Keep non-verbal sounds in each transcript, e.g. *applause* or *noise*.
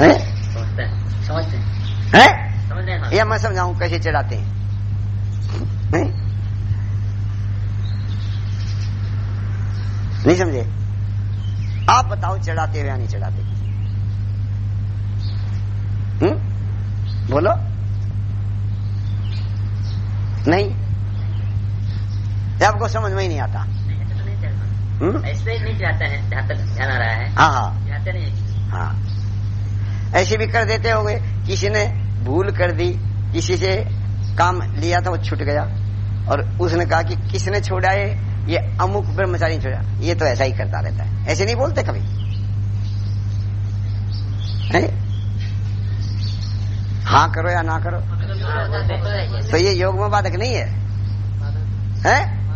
है? समझते हैं। हैं। हैं? हैं या मैं समझाऊं कैसे चढ़ाते हैं? हैं? नहीं समझे? आप बताओ चढ़ाते हो या नहीं चढ़ाते? हम्म? बोलो। नहीं। आपको समझ में ही नहीं आता। ऐसे तो नहीं चलता हम्म? जाते जहाँ तक ध्यान आ रहा है। हाँ हाँ। नहीं हैं। ऐसे भी कर देते होंगे। किसी ने भूल कर दी, किसी से काम लिया था, वो छूट गया। और उसने कहा कि किसने छोड़ा है? ये अमुक ब्रह्मचारी छोड़ा। ये तो ऐसा ही करता रहता है। ऐसे नहीं बोलते कभी। है? हाँ करो या ना करो। तो ये योग में बाधक नहीं है। है?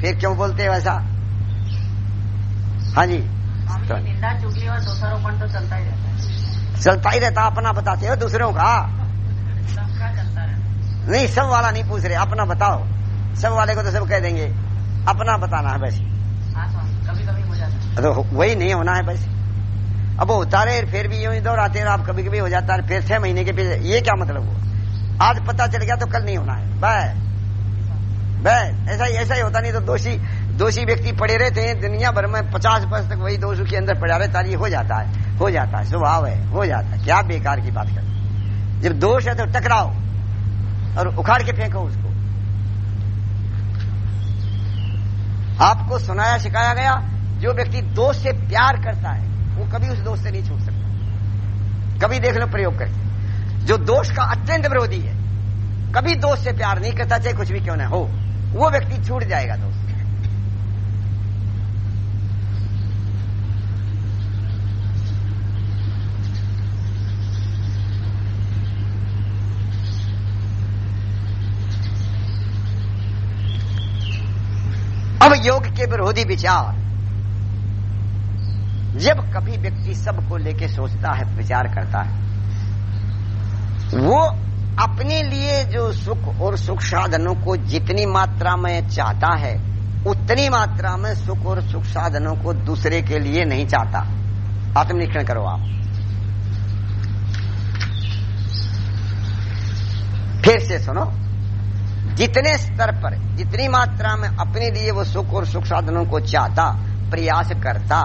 फिर क्यों बोलते हो ऐसा? हाँ जी। तो निंदा चुगली और दोषारोपण तो चलता ही रहता है। चलता ही रहता अपना बताते हो, दूसरों का? नहीं, सब वाला नहीं पूछ रहे, अपना बताओ। सब वाले को तो सब कह देंगे, अपना बताना है बस। कभी कभी तो वही नहीं होना है बस। अब वो उतारे, फिर भी यूँ ही हैं आप कभी कभी हो जाता है, फिर छह महीने के पीछे, ये क्या मतलब हुआ? आज पता चल गया तो कल नहीं होना है। बस। बस, ऐसा ही ऐसा ही होता नहीं तो दोषी दोषी व्यक्ति पड़े रहते हैं, दुनिया भर में पचास वर्ष तक वही दोषों के अंदर पड़ा रहता है हो जाता है, हो जाता है, स्वभाव है, हो जाता है। क्या बेकार की बात कर जब दोष है तो टकराओ और उखाड़ के फेंको उसको। आपको सुनाया, सिखाया गया, जो व्यक्ति दोष से प्यार करता है, वो कभी उस दोष से नहीं छूट सकता। कभी देख लो, प्रयोग करके। जो दोष का अत्यंत विरोधी है, कभी दोष से प्यार नहीं करता, चाहे कुछ भी क्यों ना हो, वो व्यक्ति छूट जाएगा दोष। योग के विरोधी विचार। जब कभी व्यक्ति सबको लेके सोचता है, विचार करता है, वो अपने लिए जो सुख और सुख साधनों को जितनी मात्रा में चाहता है, उतनी मात्रा में सुख और सुख साधनों को दूसरे के लिए नहीं चाहता। आत्मनिरीक्षण करो आप। फिर से सुनो। जितने स्तर पर, जितनी मात्रा में अपने लिए वो सुख और सुख साधनों को चाहता, प्रयास करता,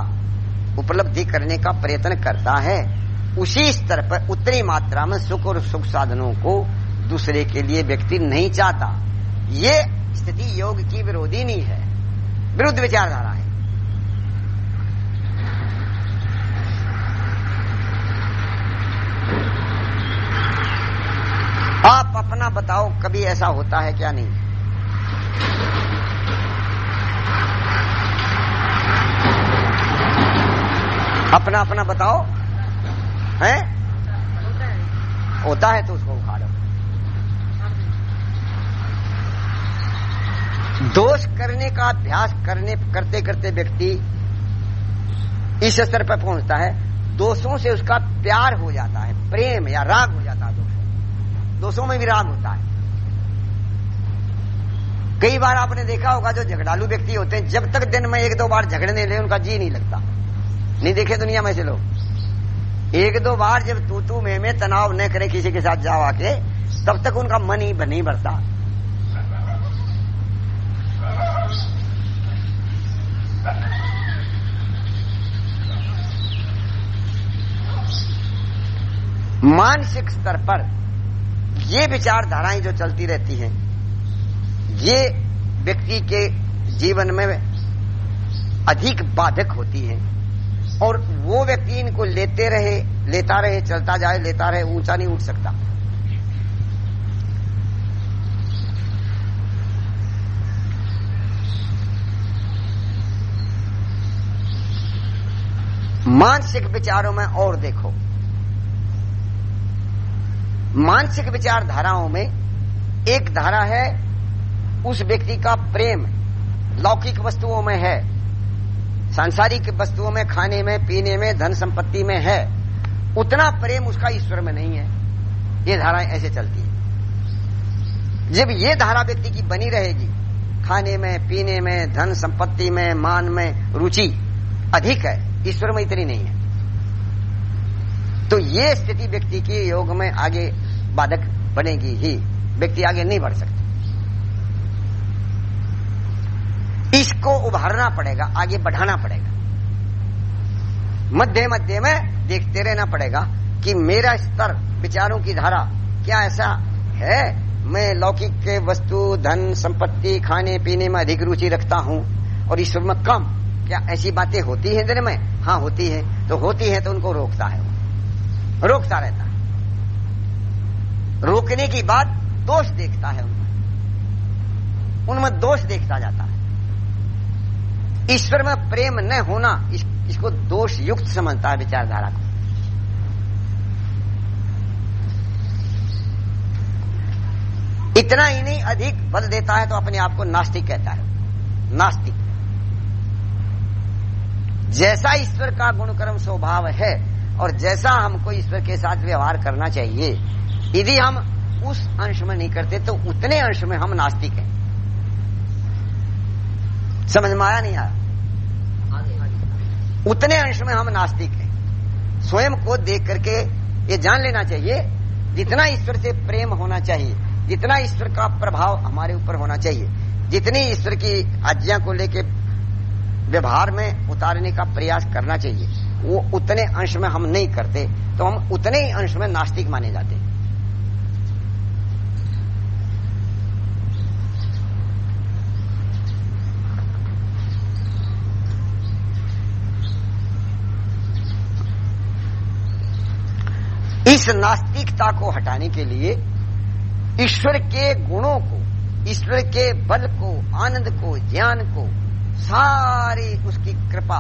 उपलब्धि करने का प्रयत्न करता है, उसी स्तर पर उतनी मात्रा में सुख और सुख साधनों को दूसरे के लिए व्यक्ति नहीं चाहता। ये स्थिति योग की विरोधी नहीं है। विरुद्ध विचारधारा है आप अपना बताओ कभी ऐसा होता है क्या नहीं? अपना अपना बताओ। है? होता है तो उसको उखाड़ो दोष करने का अभ्यास करने, करते करते व्यक्ति इस स्तर पर पहुँचता है। दोषों से उसका प्यार हो जाता है, प्रेम या राग हो जाता है। दोषों में राग होता है। कई बार आपने देखा होगा जो झगड़ालू व्यक्ति होते हैं, जब तक दिन में एक दो बार झगड़ने ले उनका जी नहीं लगता। नहीं देखे दुनिया में से लोग। एक दो बार जब तू तू में में तनाव न करे किसी के साथ जाओ आके, तब तक उनका मन ही नहीं बढ़ता मानसिक स्तर पर ये विचारधाराएँ जो चलती रहती हैं, ये व्यक्ति के जीवन में अधिक बाधक होती हैं और वो व्यक्ति इनको लेते रहे, लेता रहे, चलता जाए, लेता रहे, ऊँचा नहीं उठ सकता। मानसिक विचारों में और देखो। मानसिक विचारधाराओं में एक धारा है, उस व्यक्ति का प्रेम लौकिक वस्तुओं में है, सांसारिक वस्तुओं में, खाने में, पीने में, धन संपत्ति में है, उतना प्रेम उसका ईश्वर में नहीं है। ये धाराएँ ऐसे चलती है। जब ये धारा व्यक्ति की बनी रहेगी, खाने में, पीने में, धन संपत्ति में, मान में, रुचि अधिक है, ईश्वर में इतनी नहीं है। तो ये स्थिति व्यक्ति के योग में आगे बाधक बनेगी ही। व्यक्ति आगे नहीं बढ़ सकता। इसको उभारना पड़ेगा, आगे बढ़ाना पड़ेगा। मध्य मध्य में देखते रहना पड़ेगा कि मेरा स्तर, विचारों की धारा क्या ऐसा है? मैं लौकिक के वस्तु, धन, संपत्ति, खाने, पीने में अधिक रुचि रखता हूँ और ईश्वर में कम। क्या ऐसी बातें होती हैं दिन में? हाँ होती है। तो होती है तो उनको रोकता है रोकता रहता है। रोकने की बात दोष देखता है उनमें। उनमें दोष देखता जाता है। ईश्वर में प्रेम न होना इस, इसको दोष युक्त समझता है विचारधारा को। इतना ही नहीं अधिक बल देता है तो अपने आप को नास्तिक कहता है। नास्तिक। जैसा ईश्वर का गुणकर्म स्वभाव है और जैसा हमको ईश्वर के साथ व्यवहार करना चाहिए यदि हम उस अंश में नहीं करते तो उतने अंश में हम नास्तिक हैं। समझ में आया नहीं आया? उतने अंश में हम नास्तिक हैं। स्वयं को देख करके ये जान लेना चाहिए, जितना ईश्वर से प्रेम होना चाहिए, जितना ईश्वर का प्रभाव हमारे ऊपर होना चाहिए, जितनी ईश्वर की आज्ञा को लेके व्यवहार में उतारने का प्रयास करना चाहिए, वो उतने अंश में हम नहीं करते तो हम उतने ही अंश में नास्तिक माने जाते हैं। इस नास्तिकता को हटाने के लिए ईश्वर के गुणों को, ईश्वर के बल को, आनंद को, ज्ञान को सारी उसकी कृपा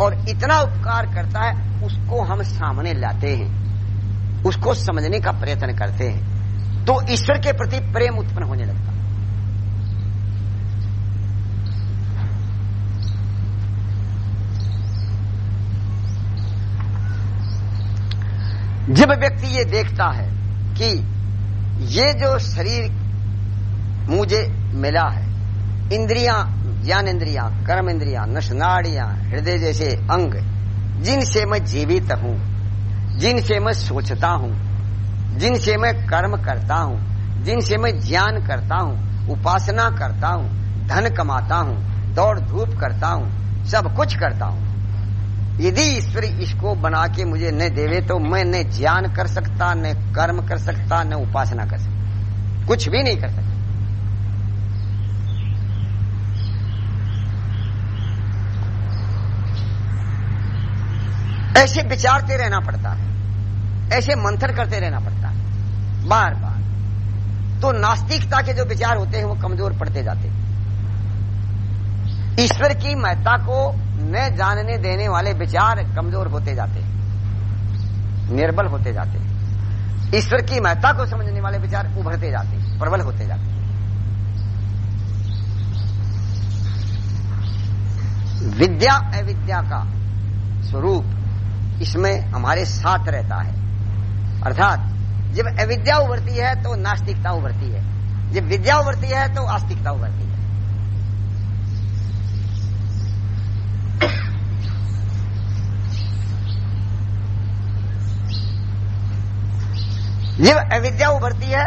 और इतना उपकार करता है, उसको हम सामने लाते हैं, उसको समझने का प्रयत्न करते हैं। तो ईश्वर के प्रति प्रेम उत्पन्न होने लगता। जब व्यक्ति ये देखता है कि ये जो शरीर मुझे मिला है, इंद्रियाँ, ज्ञान इंद्रिया, कर्म इंद्रियाँ नशनाड़ियाँ हृदय जैसे अंग, जिनसे मैं जीवित हूँ, जिनसे मैं सोचता हूँ, जिनसे मैं कर्म करता हूँ, जिनसे मैं ज्ञान करता हूँ, उपासना करता हूँ, धन कमाता हूँ, दौड़ धूप करता हूँ, सब कुछ करता हूँ। यदि ईश्वर इसको बना के मुझे न देवे तो मैं न ज्ञान कर सकता, न कर्म कर सकता, न उपासना कर सकता। कुछ भी नहीं कर सकता। ऐसे विचारते रहना पड़ता है। ऐसे मंथन करते रहना पड़ता है। बार बार तो नास्तिकता के जो विचार होते हैं, वो कमज़ोर पड़ते जाते हैं। ईश्वर की महत्ता को न जानने देने वाले विचार कमज़ोर होते जाते निर्बल होते जाते ईश्वर की महत्ता को समझने वाले विचार उभरते जाते प्रबल होते जाते विद्या अविद्या का स्वरूप इसमें हमारे साथ रहता है। अर्थात, जब अविद्या उभरती है तो नास्तिकता उभरती है। जब विद्या उभरती है तो आस्तिकता उभरती है। जब अविद्या उभरती है,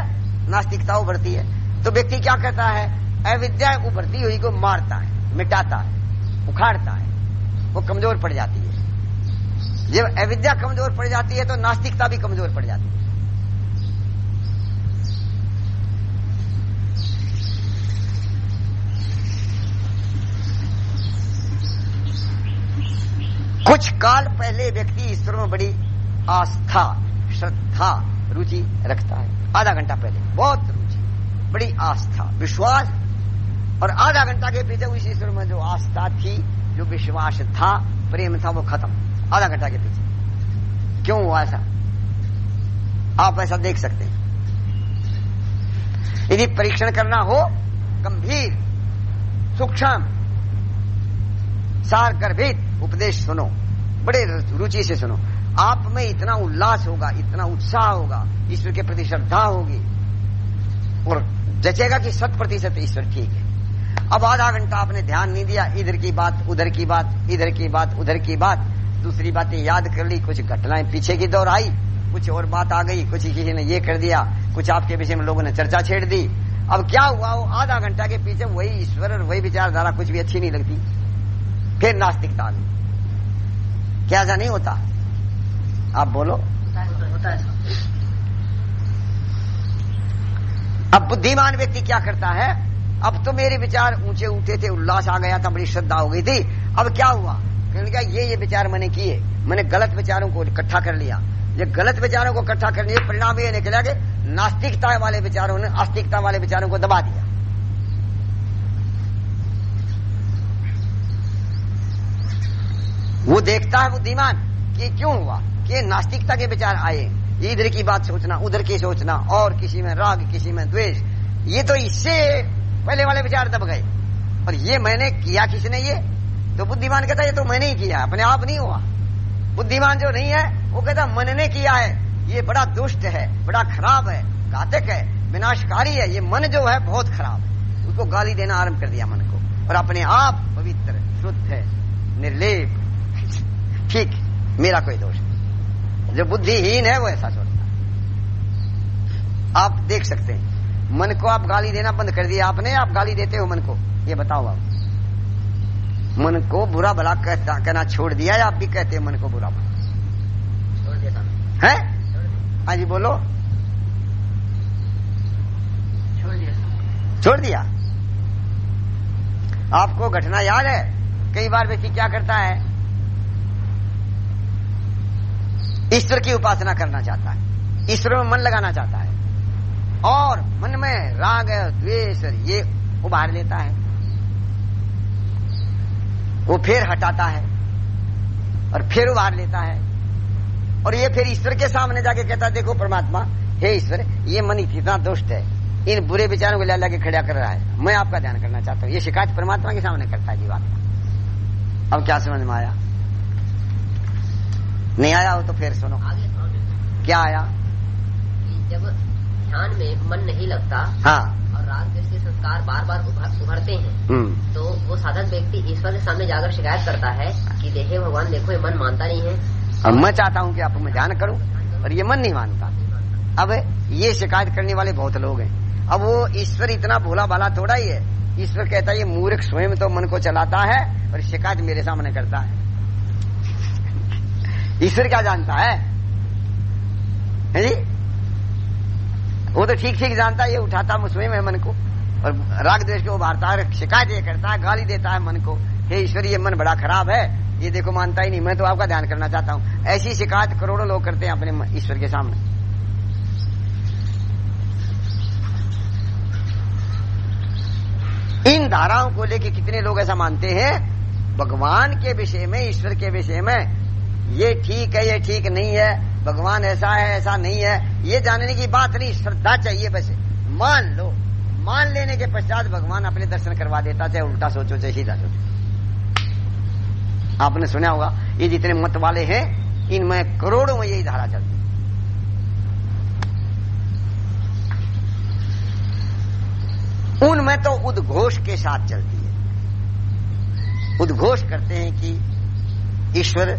नास्तिकता उभरती है तो व्यक्ति क्या करता है? अविद्या उभरती हुई को मारता है, मिटाता है, उखाड़ता है, वो कमज़ोर पड़ जाती है। जब अविद्या कमज़ोर पड़ जाती है तो नास्तिकता भी कमज़ोर पड़ जाती है। कुछ काल पहले व्यक्ति ईश्वर में बड़ी आस्था, श्रद्धा रुचि रखता है। आधा घंटा पहले। बहुत रुचि। बड़ी आस्था, विश्वास। और आधा घंटा के पीछे उस ईश्वर में जो आस्था थी, जो विश्वास था, प्रेम था, वो खत्म। आधा घंटा के पीछे। क्यों हुआ ऐसा? आप ऐसा देख सकते हैं। यदि परीक्षण करना हो, गंभीर, सूक्ष्म, सार गर्भित, उपदेश सुनो। बड़े रुचि से सुनो। आप में इतना उल्लास होगा, इतना उत्साह होगा, ईश्वर के प्रति श्रद्धा होगी। और जचेगा कि शत प्रतिशत ईश्वर ठीक है। अब आधा घंटा आपने ध्यान नहीं दिया, इधर की बात, उधर की बात, इधर की बात, उधर की बात, दूसरी बातें याद कर ली, कुछ घटनाएँ पीछे की दौर आई, कुछ और बात आ गई, कुछ किसी ने ये कर दिया, कुछ आपके विषय में लोगों ने चर्चा छेड़ दी। अब क्या हुआ, वो आधा घंटा के पीछे वही ईश्वर और वही विचारधारा कुछ भी अच्छी नहीं लगती। फिर नास्तिकता आ गई। क्या ऐसा नहीं होता? आप बोलो। अब बुद्धिमान व्यक्ति क्या करता है? अब तो मेरे विचार ऊँचे उठे थे, उल्लास आ गया था, बड़ी श्रद्धा हो गई थी। अब क्या हुआ? कहने लगा ये ये विचार मैंने किए। मैंने गलत विचारों को इकट्ठा कर लिया। ये गलत विचारों को इकट्ठा करने के परिणाम ये निकला कि नास्तिकता वाले विचारों ने आस्तिकता वाले विचारों को दबा दिया। वो देखता है बुद्धिमान कि क्यों हुआ? कि नास्तिकता के विचार आए। इधर की बात सोचना, उधर की सोचना, और किसी में राग, किसी में द्वेष, ये तो इससे पहले वाले विचार दब गए। और ये मैंने किया किसने ये? तो बुद्धिमान कहता, ये तो मैंने ही किया, अपने आप नहीं हुआ। बुद्धिमान जो नहीं है, वो कहता, मन ने किया है। ये बड़ा दुष्ट है, बड़ा खराब है, घातक है, विनाशकारी है। ये मन जो है, बहुत खराब है। उसको गाली देना आरंभ कर दिया मन को। और अपने आप पवित्र, शुद्ध है निर्लेप। ठीक, मेरा कोई दोष जो बुद्धिहीन है वो ऐसा सोचता है। आप देख सकते हैं। मन को आप गाली देना बंद कर दिया आपने आप गाली देते हो मन को। ये बताओ आप। मन को बुरा भला कहता कहना छोड़ दिया या आप भी कहते हैं मन को बुरा भला? छोड़ देता है? हाँ जी बोलो। छोड़ दिया छोड़ दिया। आपको घटना याद है? कई बार व्यक्ति क्या करता है? ईश्वर की उपासना करना चाहता है, ईश्वर में मन लगाना चाहता है। और मन में राग द्वेष ये उभार लेता है। वो फिर हटाता है और फिर उभार लेता है। और ये फिर ईश्वर के सामने जाके कहता देखो परमात्मा, हे ईश्वर, ये मन इतना दुष्ट है। इन बुरे विचारों को ला ला के खड़ा कर रहा है। मैं आपका ध्यान करना चाहता हूँ। ये शिकायत परमात्मा के सामने करता है जीवात्मा अब क्या समझ में आया? नहीं आया हो तो फिर सुनो। आगे क्या आया? जब ध्यान में मन नहीं लगता हाँ। और राग द्वेष के संस्कार बार बार उभरते हैं हम्म। तो वो साधक व्यक्ति ईश्वर के सामने जाकर शिकायत करता है कि देखे भगवान देखो ये मन मानता नहीं है। और मैं चाहता हूँ कि आप मैं ध्यान करूँ और ये मन नहीं मानता। अब ये शिकायत करने वाले बहुत लोग हैं। अब वो ईश्वर इतना भोला भाला थोड़ा ही है। ईश्वर कहता है ये मूर्ख स्वयं तो मन को चलाता है और शिकायत मेरे सामने करता है। ईश्वर क्या जानता है? है जी? वो तो ठीक ठीक जानता है, ये उठाता स्वयं है मन को और राग द्वेष को उभारता है, शिकायत ये करता है, गाली देता है मन को। हे ईश्वर, ये मन बड़ा खराब है। ये देखो, मानता ही नहीं। मैं तो आपका ध्यान करना चाहता हूँ। ऐसी शिकायत करोड़ों लोग करते हैं अपने ईश्वर के सामने। इन धाराओं को लेके कितने लोग ऐसा मानते हैं? भगवान के विषय में, ईश्वर के विषय में ये ठीक है, ये ठीक नहीं है, भगवान ऐसा है, ऐसा नहीं है, ये जानने की बात नहीं, श्रद्धा चाहिए बस। मान लो, मान लेने के पश्चात भगवान अपने दर्शन करवा देता, चाहे उल्टा सोचो, चाहे सीधा सोचो। आपने सुना होगा, ये जितने मत वाले हैं, इनमें करोड़ों में यही धारा चलती उनमें तो उद्घोष के साथ चलती है। उद्घोष करते हैं कि ईश्वर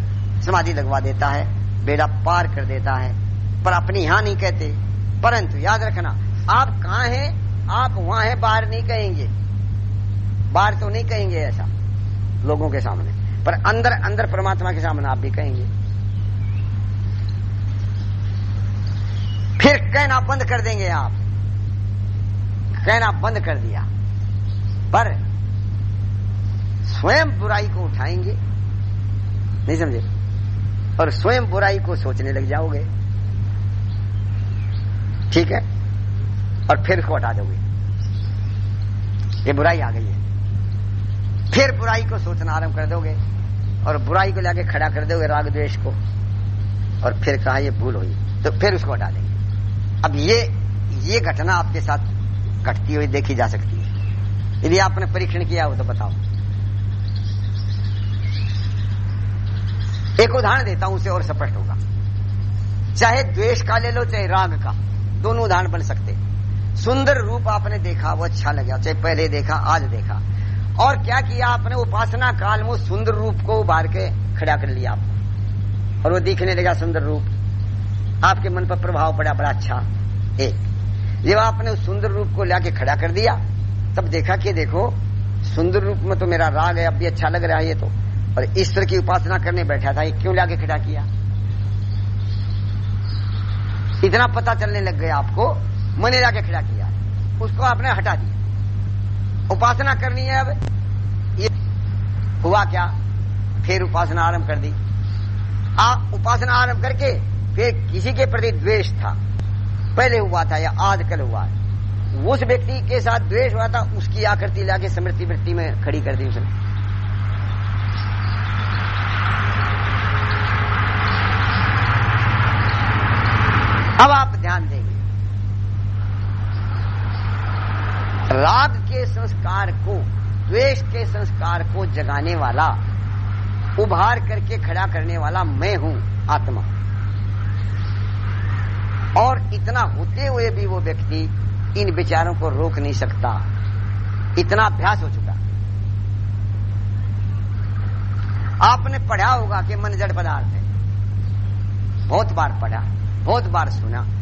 समाधि लगवा देता है, बेड़ा पार कर देता है। पर अपनी यहाँ नहीं कहते। परंतु याद रखना, आप कहाँ हैं, आप वहाँ हैं, बाहर नहीं कहेंगे। बाहर तो नहीं कहेंगे ऐसा, लोगों के सामने। पर अंदर अंदर परमात्मा के सामने आप भी कहेंगे। फिर कहना बंद कर देंगे आप। कहना बंद कर दिया। पर स्वयं बुराई को उठाएँगे। नहीं समझे? और स्वयं बुराई को सोचने लग जाओगे। ठीक है? और फिर उसको हटा दोगे। ये बुराई आ गई है। फिर बुराई को सोचना आरंभ कर दोगे और बुराई को लाके खड़ा कर दोगे राग द्वेष को। और फिर कहा, ये भूल हुई। तो फिर उसको हटा देंगे। अब ये ये घटना आपके साथ घटती हुई देखी जा सकती है। यदि आपने परीक्षण किया हो तो बताओ। एक उदाहरण देता हूँ, उसे और स्पष्ट होगा। चाहे द्वेष का ले लो, चाहे राग का, दोनों उदाहरण बन सकते। सुंदर रूप आपने देखा, वो अच्छा लगा, चाहे पहले देखा, आज देखा। और क्या किया आपने, उपासना काल में सुंदर रूप को उभार के खड़ा कर लिया आप और वो दिखने लगा सुंदर रूप। आपके मन पर प्रभाव पड़ा, बड़ा अच्छा। एक, जब आपने उस सुंदर रूप को लाके खड़ा कर दिया, तब देखा कि देखो, सुंदर रूप में तो मेरा राग है, अब भी अच्छा लग रहा है ये तो। और ईश्वर की उपासना करने बैठा था, ये क्यों लाके खड़ा किया? इतना पता चलने लग गया आपको, मैंने लाके खड़ा किया। उसको आपने हटा दिया। उपासना करनी है अब, ये हुआ क्या? फिर उपासना आरंभ कर दी। आप उपासना आरंभ करके फिर किसी के प्रति द्वेष था। पहले हुआ था या आजकल हुआ उस व्यक्ति के साथ द्वेष हुआ था, उसकी आकृति लाके स्मृति वृत्ति में खड़ी कर दी उसने अब आप ध्यान देंगे। राग के संस्कार को, द्वेष के संस्कार को जगाने वाला, उभार करके खड़ा करने वाला मैं हूँ आत्मा। और इतना होते हुए भी वो व्यक्ति इन विचारों को रोक नहीं सकता। इतना अभ्यास हो चुका। आपने पढ़ा होगा कि मन जड़ पदार्थ है। बहुत बार पढ़ा, बहुत बार सुना।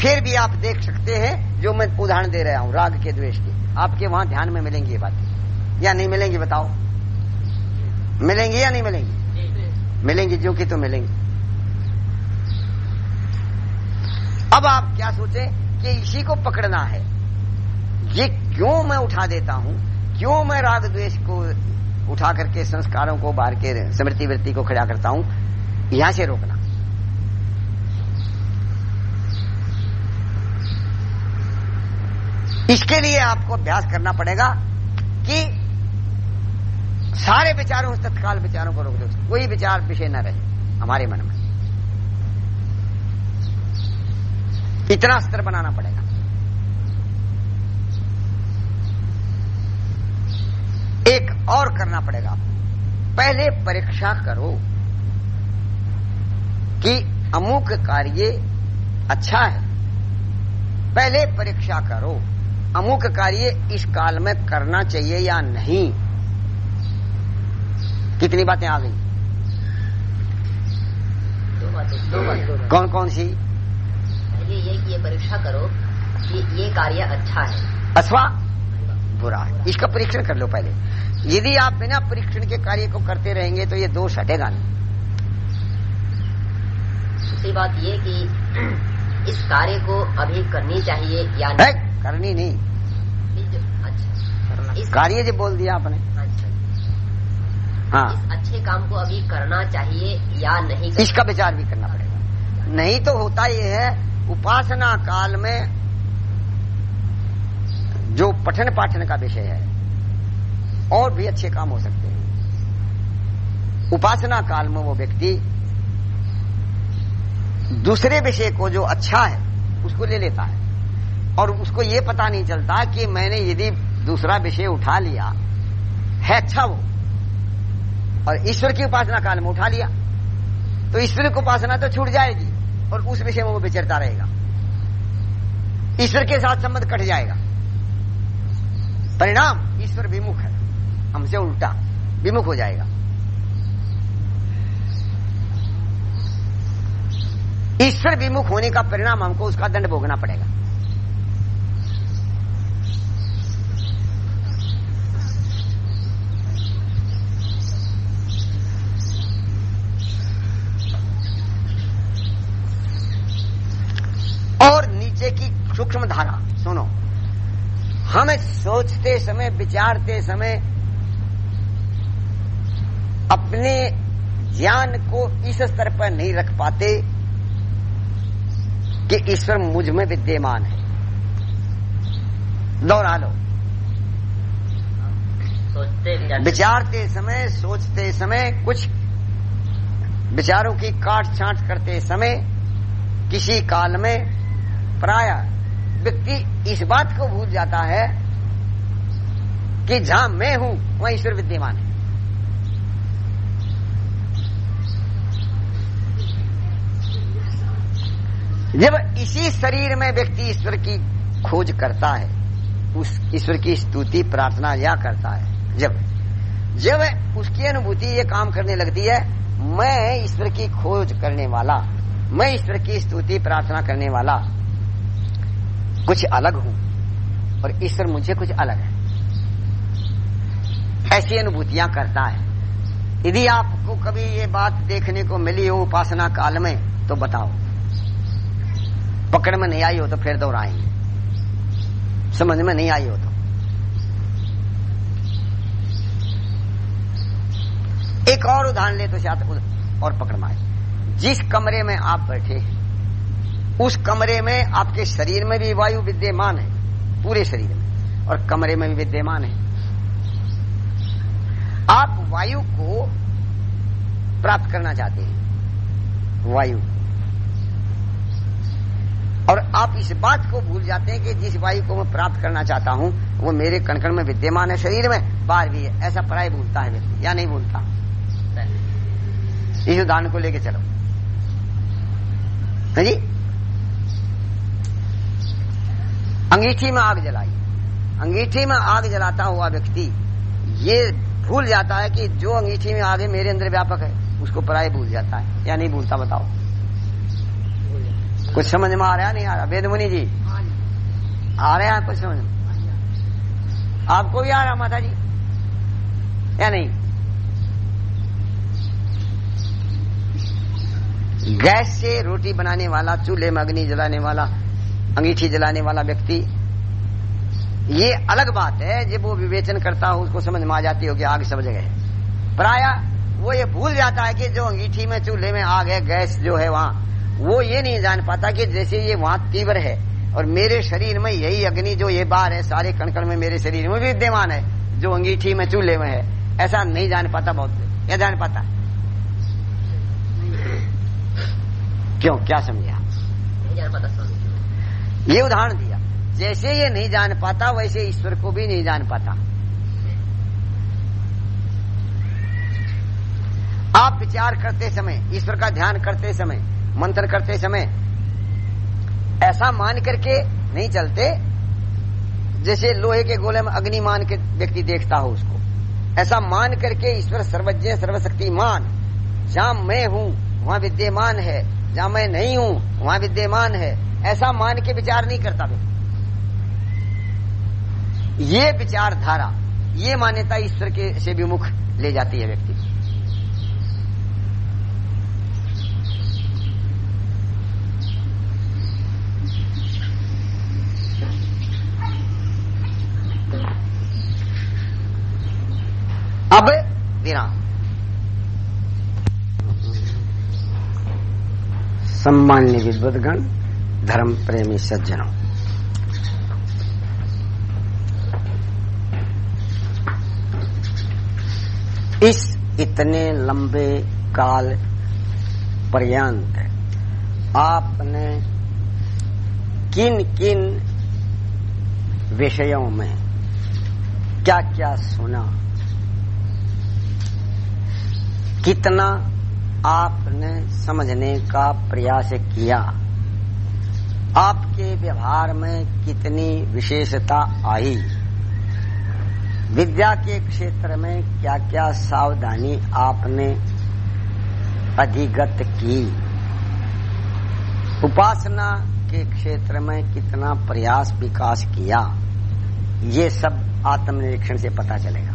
फिर भी आप देख सकते हैं जो मैं उदाहरण दे रहा हूँ, राग के द्वेष के। आपके वहाँ ध्यान में मिलेंगी ये बातें। या नहीं मिलेंगी, बताओ। मिलेंगी या नहीं मिलेंगी? मिलेंगी, जो कि तो मिलेंगी। अब आप क्या सोचे कि इसी को पकड़ना है? ये क्यों मैं उठा देता हूँ? क्यों मैं राग द्वेष को उठा करके संस्कारों को बाहर के स्मृति वृत्ति को खड़ा करता हूँ? यहाँ से रोकना। इसके लिए आपको अभ्यास करना पड़ेगा कि सारे विचारों तत्काल विचारों को रोक दो। कोई विचार, विषय न रहे, हमारे मन में। इतना स्तर बनाना पड़ेगा। एक और करना पड़ेगा। पहले परीक्षा करो कि अमुक कार्य अच्छा है। पहले परीक्षा करो। अमुक कार्य इस काल में करना चाहिए या नहीं? कितनी बातें आ गई? दो बातें दो बातें। कौन कौन सी? पहले ये कि ये परीक्षा करो कि ये कार्य अच्छा है। अथवा बुरा। है इसका परीक्षण कर लो पहले। यदि आप बिना परीक्षण के कार्य को करते रहेंगे तो ये दोष हटेगा नहीं। दूसरी बात ये कि *clears throat* इस कार्य को अभी करनी चाहिए या नहीं। करनी नहीं। अच्छा। कार्य जो बोल दिया आपने। अच्छा। हाँ। अच्छे काम को अभी करना चाहिए या नहीं करना? इसका विचार भी करना पड़ेगा। नहीं तो होता यह है उपासना काल में जो पठन पाठन का विषय है और भी अच्छे काम हो सकते हैं। उपासना काल में वो व्यक्ति दूसरे विषय को जो अच्छा है उसको ले लेता है। और उसको ये पता नहीं चलता कि मैंने यदि दूसरा विषय उठा लिया, है अच्छा वो। और ईश्वर की उपासना काल में उठा लिया। तो ईश्वर की उपासना तो छूट जाएगी और उस विषय में वो विचरता रहेगा। ईश्वर के साथ संबंध कट जाएगा। परिणाम, ईश्वर विमुख है। हमसे उल्टा विमुख हो जाएगा। ईश्वर विमुख होने का परिणाम हमको उसका दंड भोगना पड़ेगा और नीचे की सूक्ष्म धारा सुनो हम सोचते समय विचारते समय अपने ज्ञान को इस स्तर पर नहीं रख पाते कि ईश्वर मुझमें विद्यमान है। दोहरा लो। सोचते विचारते- विचारते समय सोचते समय कुछ विचारों की काट छांट करते समय किसी काल में प्राय व्यक्ति इस बात को भूल जाता है कि जहाँ मैं हूँ, वहाँ ईश्वर विद्यमान है। जब इसी शरीर में व्यक्ति ईश्वर की खोज करता है, उस ईश्वर की स्तुति, प्रार्थना या करता है, जब जब उसकी अनुभूति ये काम करने लगती है, मैं ईश्वर की खोज करने वाला, मैं ईश्वर की स्तुति, प्रार्थना करने वाला, कुछ अलग हूँ, और ईश्वर मुझे कुछ अलग है। ऐसी अनुभूतियाँ करता है। यदि आपको कभी ये बात देखने को मिली हो उपासना काल में तो बताओ। पकड़ में नहीं आई हो तो फिर दोहराएँगे। समझ में नहीं आई हो तो। एक और उदाहरण ले तो शायद और पकड़ में जिस कमरे में आप बैठे उस कमरे में आपके शरीर में भी वायु विद्यमान है, पूरे शरीर में। और कमरे में भी विद्यमान है। आप वायु को प्राप्त करना चाहते हैं। वायु। और आप इस बात को भूल जाते हैं कि जिस वायु को मैं प्राप्त करना चाहता हूँ, वो मेरे कणकण में विद्यमान है, शरीर में बाहर भी है। ऐसा पराय भूलता है व्यक्ति, या नहीं भूलता? इस उदाहरण को लेके चलो। जी? अंगीठी में आग जलाई। अंगीठी में आग जलाता हुआ व्यक्ति, ये भूल जाता है कि जो अंगीठी में आगे मेरे अंदर व्यापक है, उसको पराय भूल जाता है, या नहीं भूलता बताओ। कुछ समझ में आ रहा नहीं आ रहा? वेद मुनि जी। आ रहे हैं कुछ समझ में? आपको भी आ रहा माता जी या नहीं? गैस से रोटी बनाने वाला, चूल्हे में अग्नि जलाने वाला, अंगीठी जलाने वाला व्यक्ति ये अलग बात है जब वो विवेचन करता हो उसको समझ में आ जाती हो कि आग सब जगह है प्राय वो ये भूल जाता है कि जो अंगीठी में चूल्हे में आग है गैस जो है वहाँ वो ये नहीं जान पाता कि जैसे ये वहाँ तीव्र है और मेरे शरीर में यही अग्नि जो ये बार है सारे कणकण में मेरे शरीर में विद्यमान है जो अंगीठी में चूल्हे में है ऐसा नहीं जान पाता बहुत या जान पाता? क्यों? क्या समझे आप? नहीं जान पाता ये उदाहरण दिया। जैसे ये नहीं जान पाता, वैसे ईश्वर को भी नहीं जान पाता। आप विचार करते समय, ईश्वर का ध्यान करते समय, मंथन करते समय, ऐसा मान करके नहीं चलते, जैसे लोहे के गोले में अग्नि मान के व्यक्ति देखता हो उसको। ऐसा मान करके ईश्वर सर्वज्ञ, सर्वशक्तिमान, जहाँ मैं हूँ, वहाँ विद्यमान है, जहाँ मैं नहीं हूँ, वहाँ विद्यमान है, ऐसा मान के विचार नहीं करता व्यक्ति। ये विचारधारा, ये मान्यता ईश्वर के से विमुख ले जाती है व्यक्ति। अब विराम। सम्मान्य विद्वदगण धर्म प्रेमी सज्जनों। इस इतने लंबे काल पर्यंत आपने किन किन विषयों में क्या क्या सुना? कितना आपने समझने का प्रयास किया? आपके व्यवहार में कितनी विशेषता आई? विद्या के क्षेत्र में क्या क्या सावधानी आपने अधिगत की? उपासना के क्षेत्र में कितना प्रयास, विकास किया? ये सब आत्मनिरीक्षण से पता चलेगा।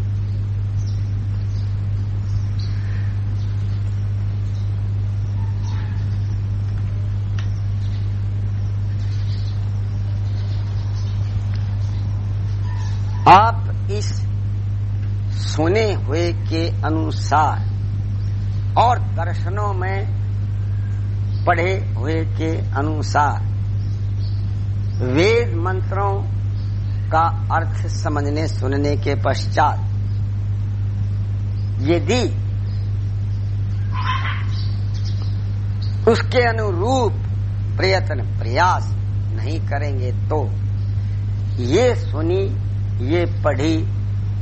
आप इस सुने हुए के अनुसार और दर्शनों में पढ़े हुए के अनुसार वेद मंत्रों का अर्थ समझने सुनने के पश्चात यदि उसके अनुरूप प्रयत्न प्रयास नहीं करेंगे तो ये सुनी ये पढ़ी,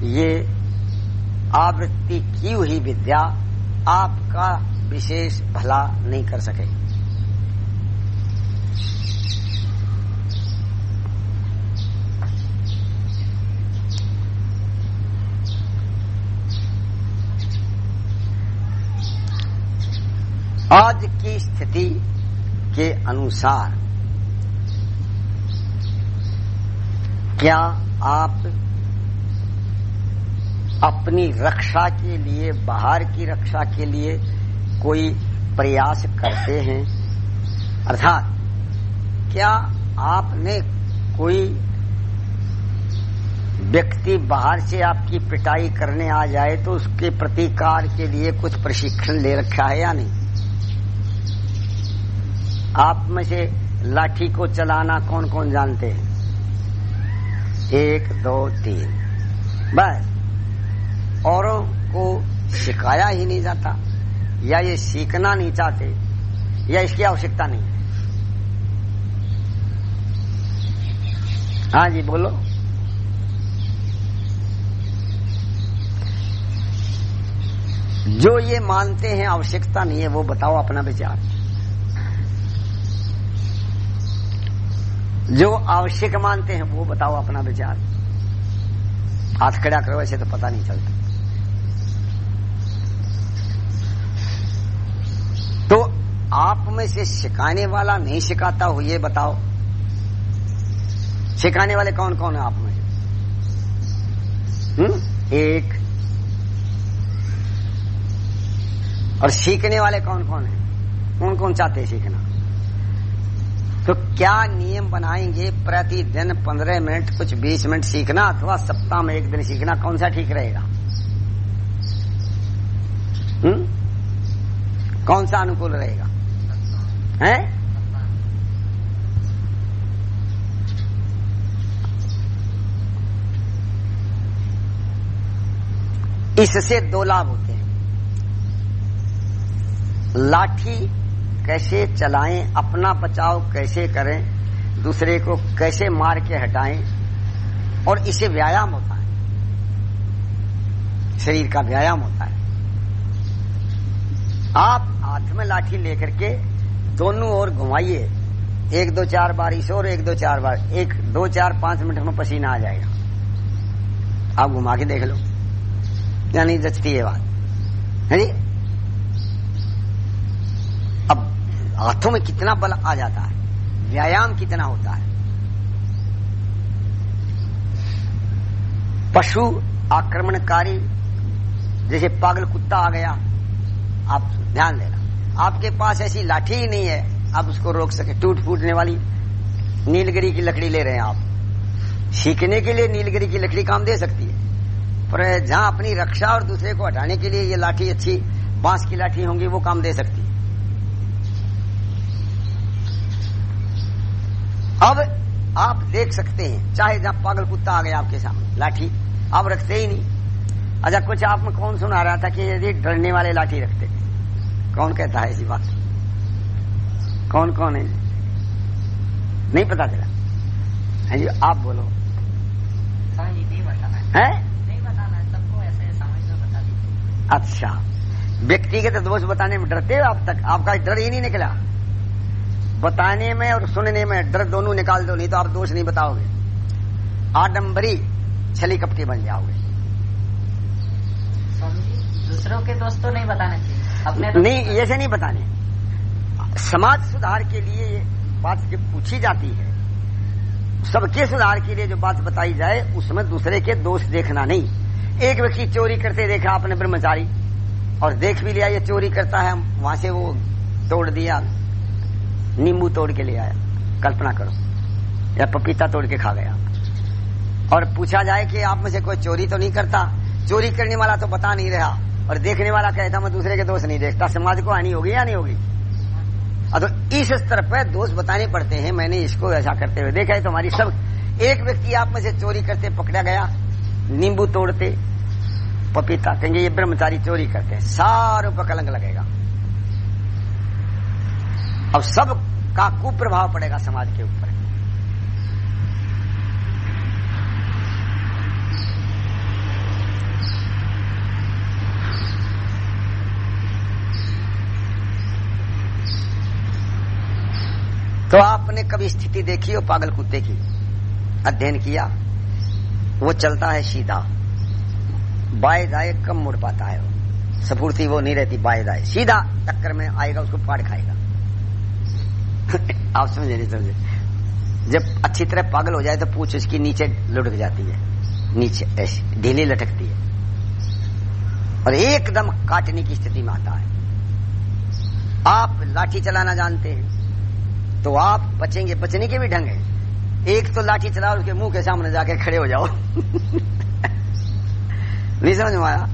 ये आवृत्ति की हुई विद्या आपका विशेष भला नहीं कर सके। आज की स्थिति के अनुसार क्या आप अपनी रक्षा के लिए, बाहर की रक्षा के लिए कोई प्रयास करते हैं? अर्थात, क्या आपने कोई व्यक्ति बाहर से आपकी पिटाई करने आ जाए तो उसके प्रतिकार के लिए कुछ प्रशिक्षण ले रखा है या नहीं? आप में से लाठी को चलाना कौन कौन जानते हैं? एक, दो, तीन। बस। औरों को सिखाया ही नहीं जाता। या ये सीखना नहीं चाहते, या इसकी आवश्यकता नहीं। है जी, बोलो। जो ये मानते हैं, आवश्यकता नहीं है, वो बताओ अपना विचार। जो आवश्यक मानते हैं, वो बताओ अपना विचार। हाथ खड़ा करो, ऐसे तो पता नहीं चलता। तो आप में से सिखाने वाला नहीं सिखाता हो, ये बताओ। सिखाने वाले कौन कौन है आप में? हुँ? एक। और सीखने वाले कौन कौन है? कौन कौन चाहते हैं सीखना? तो क्या नियम बनाएँगे प्रतिदिन पंद्रह मिनट, कुछ बीस मिनट सीखना अथवा सप्ताह में एक दिन सीखना, कौन सा ठीक रहेगा हुँ? कौन सा अनुकूल रहेगा हैं? इससे दो लाभ होते हैं लाठी कैसे चलाएँ, अपना बचाव कैसे करें, दूसरे को कैसे मार के हटाएँ और इसे व्यायाम होता है। शरीर का व्यायाम होता है। आप हाथ में लाठी लेकर के दोनों ओर घुमाइए। एक, दो, चार बार इस और एक, दो, चार बार, एक, दो, चार, पाँच मिनट में पसीना आ जाएगा। आप घुमा के देख लो। यानी जचती है बात। है जी अब हाथों में कितना बल आ जाता है, व्यायाम कितना होता है। पशु आक्रमणकारी, जैसे पागल कुत्ता आ गया, आप ध्यान देना। आपके पास ऐसी लाठी ही नहीं है, आप उसको रोक सके। टूट फूटने वाली नीलगिरी की लकड़ी ले रहे हैं आप। सीखने के लिए नीलगिरी की लकड़ी काम दे सकती है, पर जहाँ अपनी रक्षा और दूसरे को हटाने के लिए ये लाठी अच्छी, बाँस की लाठी होंगी, वो काम दे सकती है। अब आप देख सकते हैं चाहे जहाँ पागल कुत्ता आ गया आपके सामने लाठी आप रखते ही नहीं। अच्छा कुछ आप में कौन सुना रहा था कि यदि डरने वाले लाठी रखते कौन कहता है ऐसी बात? कौन कौन है? नहीं पता चला। है जी आप बोलो। नहीं बताना है? नहीं बताना है सबको ऐसे समझ में बता दीजिए। अच्छा व्यक्तिगत दोष बताने में डरते हो आप तक? आपका डर ही नहीं निकला। बताने में और सुनने में डर दोनों निकाल दो नहीं तो आप दोष नहीं बताओगे। आडम्बरी छली कपटी बन जाओगे। दूसरों के दोस्त तो नहीं बताना चाहिए। अपने नहीं ऐसे नहीं बताने। समाज सुधार के लिए ये बात जब पूछी जाती है सबके सुधार के लिए जो बात बताई जाए उसमें दूसरे के दोष देखना नहीं। एक व्यक्ति चोरी करते देखा आपने ब्रह्मचारी और देख भी लिया ये चोरी करता है वहाँ से वो तोड़ दिया। नींबू तोड़ के ले आया। कल्पना करो। या पपीता तोड़ के खा गया। और पूछा जाए कि आप में से कोई चोरी तो नहीं करता? चोरी करने वाला तो बता नहीं रहा। और देखने वाला कहता, मैं दूसरे के दोष नहीं देखता। समाज को हानि होगी या नहीं होगी? तो इस स्तर पर दोष बताने पड़ते हैं, मैंने इसको ऐसा करते हुए देखा है। तुम्हारी सब एक व्यक्ति आप में से चोरी करते, पकड़ा गया। नींबू तोड़ते, पपीता कहेंगे, ये ब्रह्मचारी चोरी करते हैं। सारों पर कलंक लगेगा। अब सब का कुप्रभाव पड़ेगा समाज के ऊपर। तो आपने कभी स्थिति देखी हो, पागल कुत्ते की? अध्ययन किया? वो चलता है सीधा। बाएँ दाएँ कम मुड़ पाता है वो। सपूर्ति वो नहीं रहती बायदाए सीधा टक्कर में आएगा, उसको पाड़ खाएगा। *laughs* आप समझे, नहीं समझे? जब अच्छी तरह पागल हो जाए तो पूछ उसकी नीचे लुढ़क जाती है। नीचे, ऐसी, ढीली लटकती है। और एकदम काटने की स्थिति में आता है। आप लाठी चलाना जानते हैं तो आप बचेंगे, बचने के भी ढंग है। एक तो लाठी चलाओ, उसके मुँह के सामने जाके खड़े हो जाओ। *laughs* नहीं समझ में आया?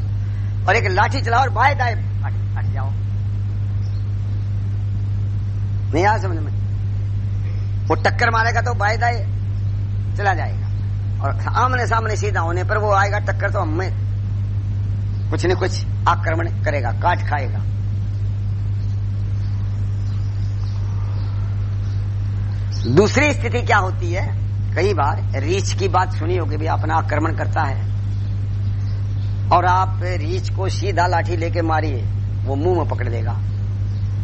और एक लाठी चलाओ और बाएँ दाएँ हट जाओ। नहीं आया समझ में? वो टक्कर मारेगा तो बाएँ दाएँ चला जाएगा। और आमने सामने सीधा होने पर वो आएगा, टक्कर तो हमें कुछ न कुछ आक्रमण करेगा, काट खाएगा। दूसरी स्थिति क्या होती है? कई बार रीछ की बात सुनी होगी, भी अपना आक्रमण करता है। और आप रीछ को सीधा लाठी लेके मारिए, वो मुँह में पकड़ लेगा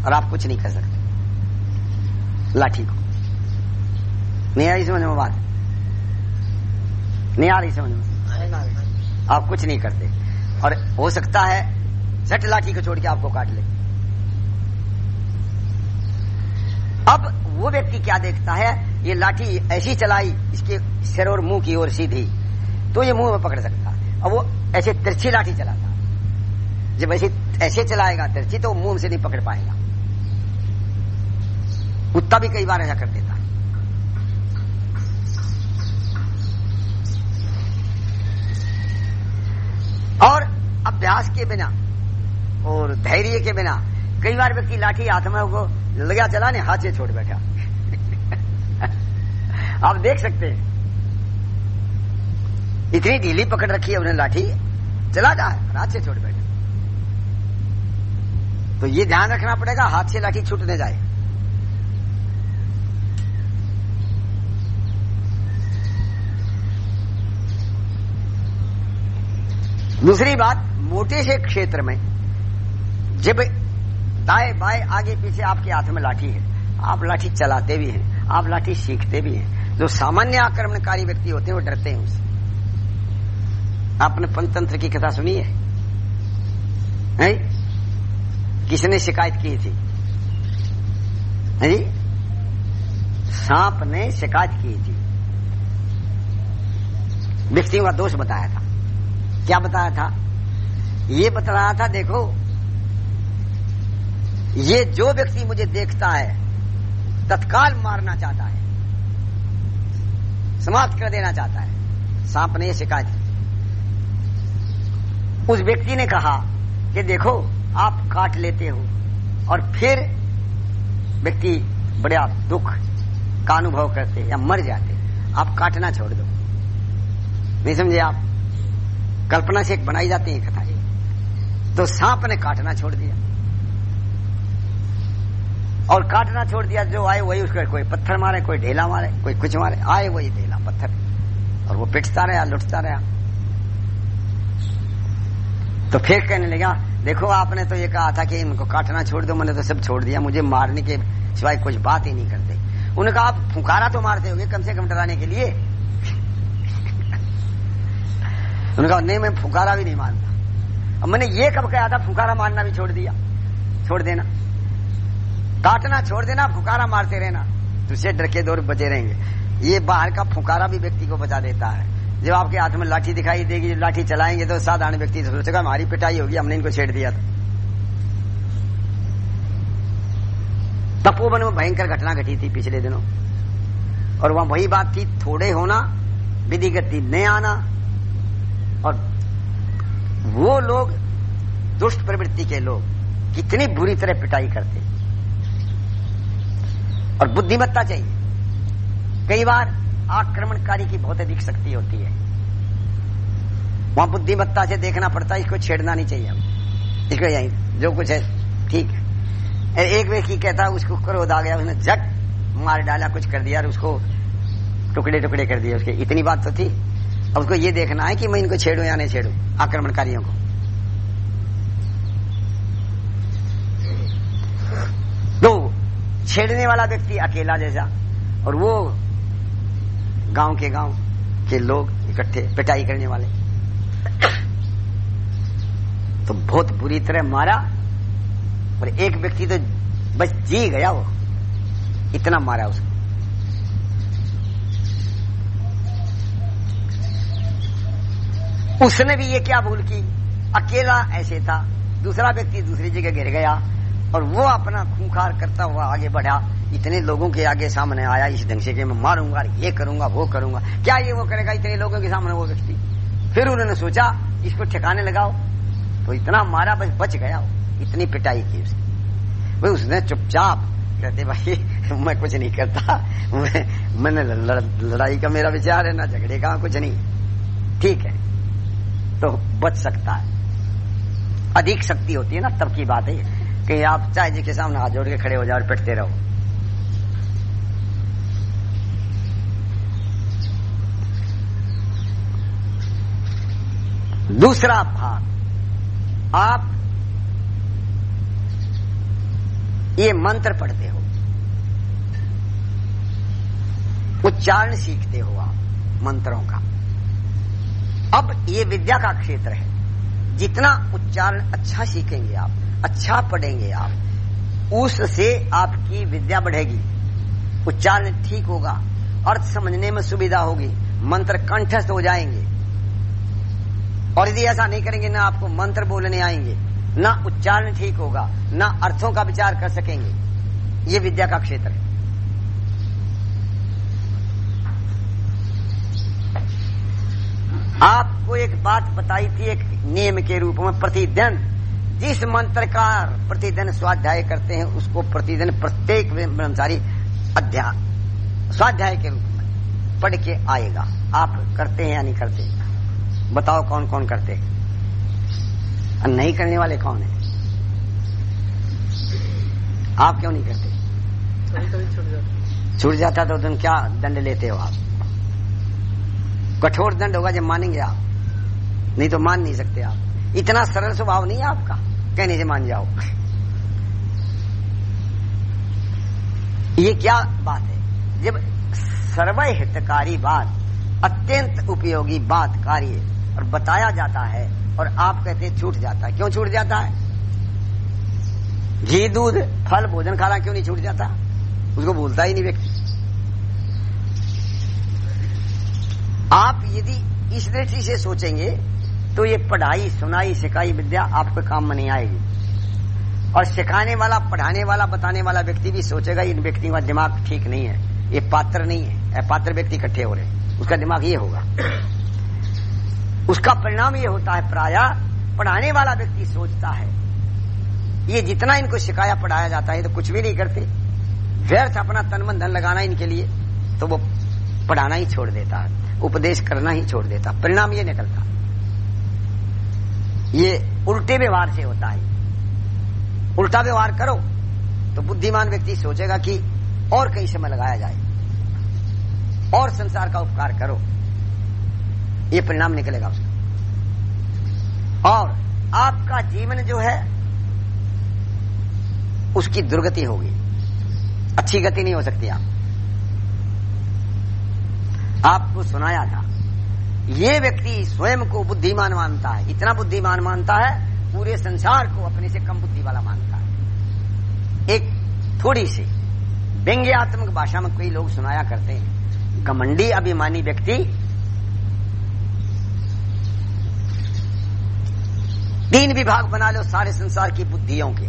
और आप कुछ नहीं कर सकते। लाठी को। नहीं आई समझ में बात? नहीं आ रही समझ में? आप कुछ नहीं करते। और हो सकता है झट लाठी को छोड़ के आपको काट ले। अब वो व्यक्ति क्या देखता है? ये लाठी ऐसी चलाई इसके सिर और मुँह की ओर सीधी तो ये मुँह में पकड़ सकता अब वो ऐसे तिरछी लाठी चलाता जब ऐसे ऐसे चलाएगा तिरछी तो मुँह से नहीं पकड़ पाएगा। कुत्ता भी कई बार ऐसा कर देता है और अभ्यास के बिना और धैर्य के बिना कई बार व्यक्ति लाठी हाथ में को लगा चलाने हाथ से छोड़ बैठा। *laughs* आप देख सकते हैं। इतनी ढीली पकड़ रखी है उन्हें लाठी, चला जा, हाथ छोड़ बैठा। तो ये ध्यान रखना पड़ेगा, हाथ से लाठी छूटने जाए। दूसरी बात मोटे से क्षेत्र में जब दाएँ बाएँ आगे पीछे आपके हाथ में लाठी है आप लाठी चलाते भी हैं आप लाठी सीखते भी हैं जो सामान्य आक्रमणकारी व्यक्ति होते हैं वो डरते हैं उससे। आपने पंचतंत्र की कथा सुनी है, है? किसने शिकायत की थी? सांप ने शिकायत की थी। व्यक्तियों का दोष बताया था। क्या बताया था? ये बता रहा था, देखो। ये जो व्यक्ति मुझे देखता है, तत्काल मारना चाहता है, समाप्त कर देना चाहता है। सांप ने शिकायत की। उस व्यक्ति ने कहा कि देखो, आप काट लेते हो, और फिर व्यक्ति बड़ा दुख का अनुभव करते या मर जाते आप काटना छोड़ दो। नहीं समझे आप? कल्पना से एक बनाई जाती है कथा जी। तो सांप ने काटना छोड़ दिया। और काटना छोड़ दिया, जो आए वही उसको कोई पत्थर मारे, कोई ढेला मारे, कोई कुछ मारे, आए वही ढेला, पत्थर। और वो पिटता रहा, लुटता रहा। तो फिर कहने लगा, देखो, आपने तो ये कहा था कि इनको काटना छोड़ दो, मैंने तो सब छोड़ दिया, मुझे मारने के सिवाय कुछ बात ही नहीं करते। उन्होंने कहा, आप फुकारा तो मारते होगे कम से कम डराने के लिए। उन्होंने कहा, नहीं, मैं फुकारा भी नहीं मानता। अब मैंने ये कब कहा था, फुकारा मारना भी छोड़ दिया। छोड़ देना। काटना छोड़ देना, फुकारा मारते रहना। तुझसे डर के दौर बचे रहेंगे। ये बाहर का फुकारा भी व्यक्ति को बचा देता है। जब आपके हाथ में लाठी दिखाई देगी, जब लाठी चलाएँगे तो साधारण व्यक्ति सोचेगा, हमारी पिटाई होगी, हमने इनको छेड़ दिया था। तपोवन में भयंकर घटना घटी थी पिछले दिनों। और वहाँ वही बात थी, थोड़े होना विधि गति न आना। और वो लोग, दुष्ट प्रवृत्ति के लोग, कितनी बुरी तरह पिटाई करते और बुद्धिमत्ता चाहिए। कई बार आक्रमणकारी की बहुत अधिक शक्ति होती है। वहाँ बुद्धिमत्ता से देखना पड़ता है, इसको छेड़ना नहीं चाहिए इसको यही, जो कुछ है, ठीक। है एक व्यक्ति कहता उसको क्रोध आ गया, उसने झट मार डाला, कुछ कर दिया, और उसको टुकड़े टुकड़े कर दिए उसके। इतनी बात तो थी। अब उसको ये देखना है कि मैं इनको छेड़ू या नहीं छेड़ू, आक्रमणकारियों को। तो छेड़ने वाला व्यक्ति अकेला जैसा, और वो गाँव के गाँव के लोग इकट्ठे पिटाई करने वाले। तो बहुत बुरी तरह मारा, और एक व्यक्ति तो बस जी गया वो। इतना मारा उसको। उसने भी ये क्या भूल की? अकेला ऐसे था। दूसरा व्यक्ति दूसरी जगह गिर गया और वो अपना खूंखार करता हुआ आगे बढ़ा। इतने लोगों के आगे सामने आया, इस ढंग से कि मैं मारूँगा ये करूँगा, वो करूँगा। क्या ये वो करेगा? इतने लोगों के सामने वो व्यक्ति फिर उन्होंने सोचा इसको ठिकाने लगाओ। तो इतना मारा, बस बच गया इतनी पिटाई की उसकी भाई उसने चुपचाप कहते, भाई, मैं कुछ नहीं करता। मैं, मैंने लड़ाई का मेरा विचार है, ना झगड़े का, कुछ नहीं। ठीक है। तो बच सकता है। अधिक शक्ति होती है ना, तब की बात है कि आप चाय जी के सामने हाथ जोड़ के खड़े हो जाओ और पिटते रहो। दूसरा भाग, आप ये मंत्र पढ़ते हो। उच्चारण सीखते हो आप मंत्रों का। अब ये विद्या का क्षेत्र है। जितना उच्चारण अच्छा सीखेंगे आप अच्छा पढ़ेंगे आप उससे आपकी विद्या बढ़ेगी। उच्चारण ठीक होगा, अर्थ समझने में सुविधा होगी, मंत्र कंठस्थ हो जाएँगे। और यदि ऐसा नहीं करेंगे, ना आपको मंत्र बोलने आएँगे, ना उच्चारण ठीक होगा, ना अर्थों का विचार कर सकेंगे। ये विद्या का क्षेत्र है। आपको एक बात बताई थी एक नियम के रूप में प्रतिदिन जिस मंत्र का प्रतिदिन स्वाध्याय करते हैं उसको प्रतिदिन प्रत्येक ब्रह्मचारी अध्याय स्वाध्याय के रूप में पढ़ के आएगा। आप करते हैं या नहीं करते? बताओ कौन कौन करते और नहीं करने वाले कौन है? आप क्यों नहीं करते? छूट जाता छूट जाता तो तुम क्या दंड लेते हो आप? कठोर दंड होगा जब मानेंगे आप। नहीं तो मान नहीं सकते आप। इतना सरल स्वभाव नहीं है आपका। कहने से मान जाओ। ये क्या बात है? जब सर्वहितकारी बात, अत्यंत उपयोगी बात कार्य और बताया जाता है और आप कहते छूट जाता है। क्यों छूट जाता है? घी, दूध, फल, भोजन खाना क्यों नहीं छूट जाता? उसको भूलता ही नहीं व्यक्ति। आप यदि इस दृष्टि से सोचेंगे तो ये पढ़ाई, सुनाई, सिखाई विद्या आपके काम में नहीं आएगी। और सिखाने वाला, पढ़ाने वाला, बताने वाला व्यक्ति भी सोचेगा, इन व्यक्तियों का दिमाग ठीक नहीं है। ये पात्र नहीं है। पात्र व्यक्ति इकट्ठे हो रहे हैं। उसका दिमाग ये होगा। उसका परिणाम ये होता है प्राय, पढ़ाने वाला व्यक्ति सोचता है। ये जितना इनको सिखाया, पढ़ाया जाता है तो कुछ भी नहीं करते। व्यर्थ अपना तन मन धन लगाना इनके लिए तो वो पढ़ाना ही छोड़ देता है। उपदेश करना ही छोड़ देता, परिणाम ये निकलता। ये उल्टे व्यवहार से होता है। उल्टा व्यवहार करो तो बुद्धिमान व्यक्ति सोचेगा कि और कई समय लगाया जाए। और संसार का उपकार करो। ये परिणाम निकलेगा उसका। और आपका जीवन जो है, उसकी दुर्गति होगी। अच्छी गति नहीं हो सकती आप। आपको सुनाया था। ये व्यक्ति स्वयं को बुद्धिमान मानता है। इतना बुद्धिमान मानता है, पूरे संसार को अपने से कम बुद्धि वाला मानता है। एक थोड़ी सी व्यंग्यात्मक भाषा में कई लोग सुनाया करते हैं। घमंडी अभिमानी व्यक्ति तीन विभाग बना लो सारे संसार की बुद्धियों के।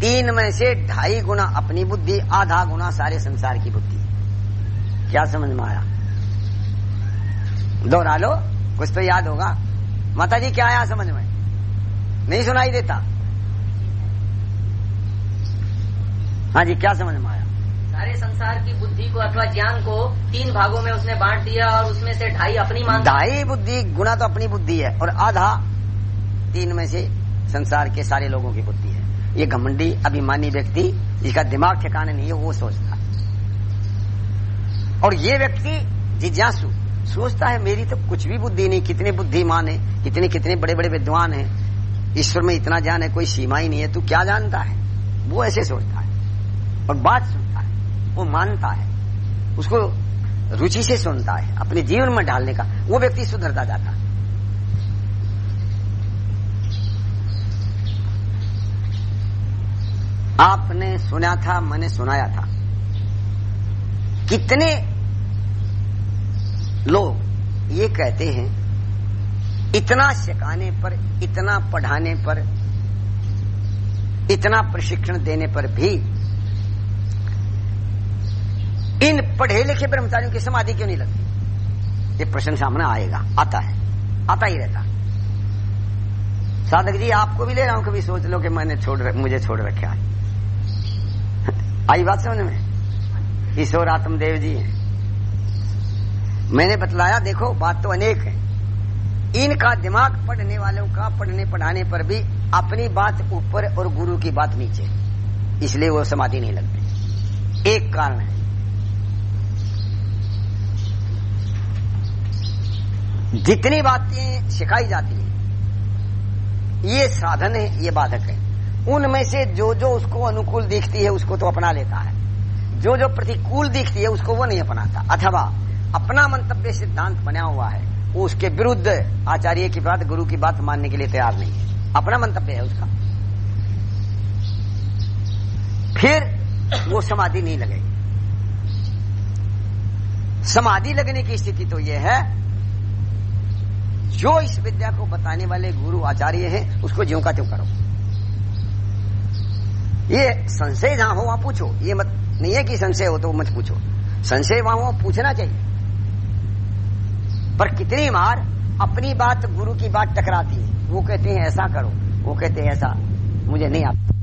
तीन में से ढाई गुना अपनी बुद्धि, आधा गुना सारे संसार की बुद्धि। क्या समझ में आया? दोहरा लो। कुछ तो याद होगा। माता जी क्या आया समझ में? नहीं सुनाई देता। हाँ जी क्या समझ में आया? सारे संसार की बुद्धि को अथवा ज्ञान को तीन भागों में उसने बांट दिया और उसमें से ढाई अपनी मान ढाई बुद्धि गुना तो अपनी बुद्धि है और आधा तीन में से संसार के सारे लोगों की बुद्धि है। ये घमंडी अभिमानी व्यक्ति जिसका दिमाग ठिकाने नहीं है वो सोचता और ये व्यक्ति जिज्ञासु सोचता है, मेरी तो कुछ भी बुद्धि नहीं, कितने बुद्धिमान है, कितने कितने बड़े बड़े विद्वान है। ईश्वर में इतना ज्ञान है, कोई सीमा ही नहीं है, तू क्या जानता है? वो ऐसे सोचता है और बात सुनता है, वो मानता है, उसको रुचि से सुनता है, अपने जीवन में डालने का। वो व्यक्ति सुधरता जाता है। आपने सुना था, मैंने सुनाया था। कितने लोग ये कहते हैं, इतना सिखाने पर, इतना पढ़ाने पर, इतना प्रशिक्षण देने पर भी, इन पढ़े लिखे ब्रह्मचारियों की समाधि क्यों नहीं लगती? ये प्रश्न सामने आएगा, आता है, आता ही रहता साधक जी, आपको भी ले रहा हूँ कभी? सोच लो कि मैंने छोड़ मुझे छोड़ रखा है आई बात समझ में? ईश्वर आत्मदेव जी हैं। मैंने बतलाया, देखो, बात तो अनेक है। इनका दिमाग पढ़ने वालों का, पढ़ने पढ़ाने पर भी अपनी बात ऊपर और गुरु की बात नीचे। इसलिए वो समाधि नहीं लगती। एक कारण है। जितनी बातें सिखाई जाती है, ये साधन है, ये बाधक है। उनमें से जो जो उसको अनुकूल दिखती है, उसको तो अपना लेता है। जो जो प्रतिकूल दिखती है, उसको वो नहीं अपनाता। अथवा अपना मंतव्य सिद्धांत बना हुआ है, वो उसके विरुद्ध आचार्य की बात, गुरु की बात मानने के लिए तैयार नहीं है। अपना मंतव्य है उसका। फिर वो समाधि नहीं लगेगी। समाधि लगने की स्थिति तो यह है, जो इस विद्या को बताने वाले गुरु आचार्य हैं, उसको ज्यो का त्यों करो। ये संशय जहाँ हो, वहाँ पूछो। ये मत, नहीं है कि संशय हो तो मत पूछो। संशय वहाँ हो, पूछना चाहिए। पर कितनी बार अपनी बात गुरु की बात टकराती है? वो कहते हैं, ऐसा करो। वो कहते हैं, ऐसा। मुझे नहीं आता।